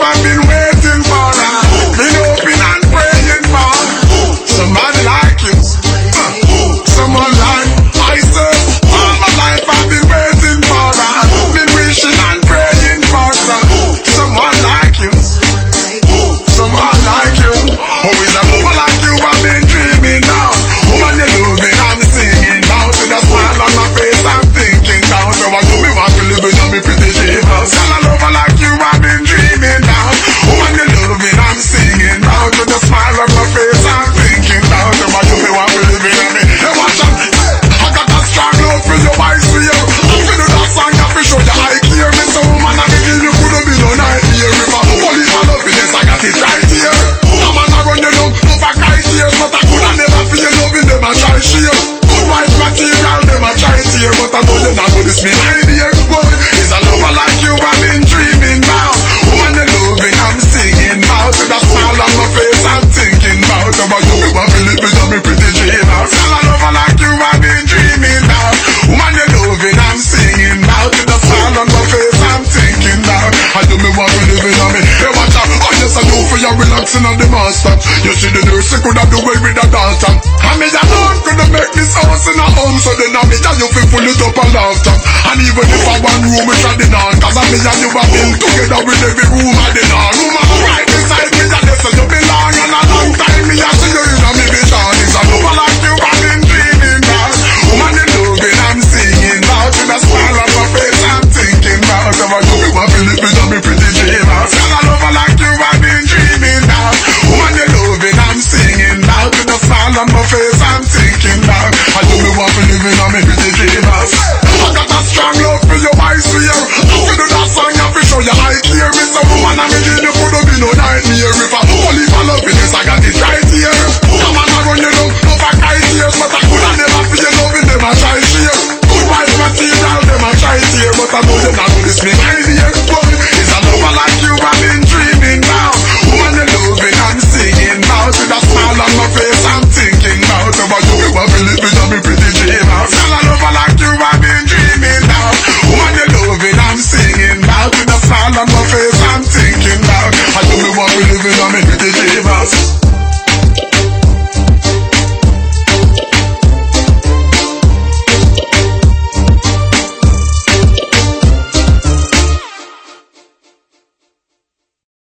life me shoulder I clear Me say woman I give you, you couldn't be no nightmare. If a police man up in this, I got it right here A man a run you down, over guy tears But I coulda never feel loving them a try share. Good wife material, them a try tear But I know them not do this me idea. Boy, I do relaxing on the master. You see the nurse, could have do well with a daughter. And me alone could have make this house in a home. So then I me and you feel full it up and laughter. And even if I one room, we try the. Cause I me and you are built together with every room I the face, I'm thinking about. I do me want to live in a me pretty dream. I got a strong love for your eyes for you. I do that song, I feel show you it clear. It's a woman, I'm in you could been no nightmare. If I only for loveliness, I got it right here. Come on, I run you down, over kite tears, but I could have never feel you loving them, I try share. Good wife material, them I try to tear, but I know you're not with this me idea. Boy,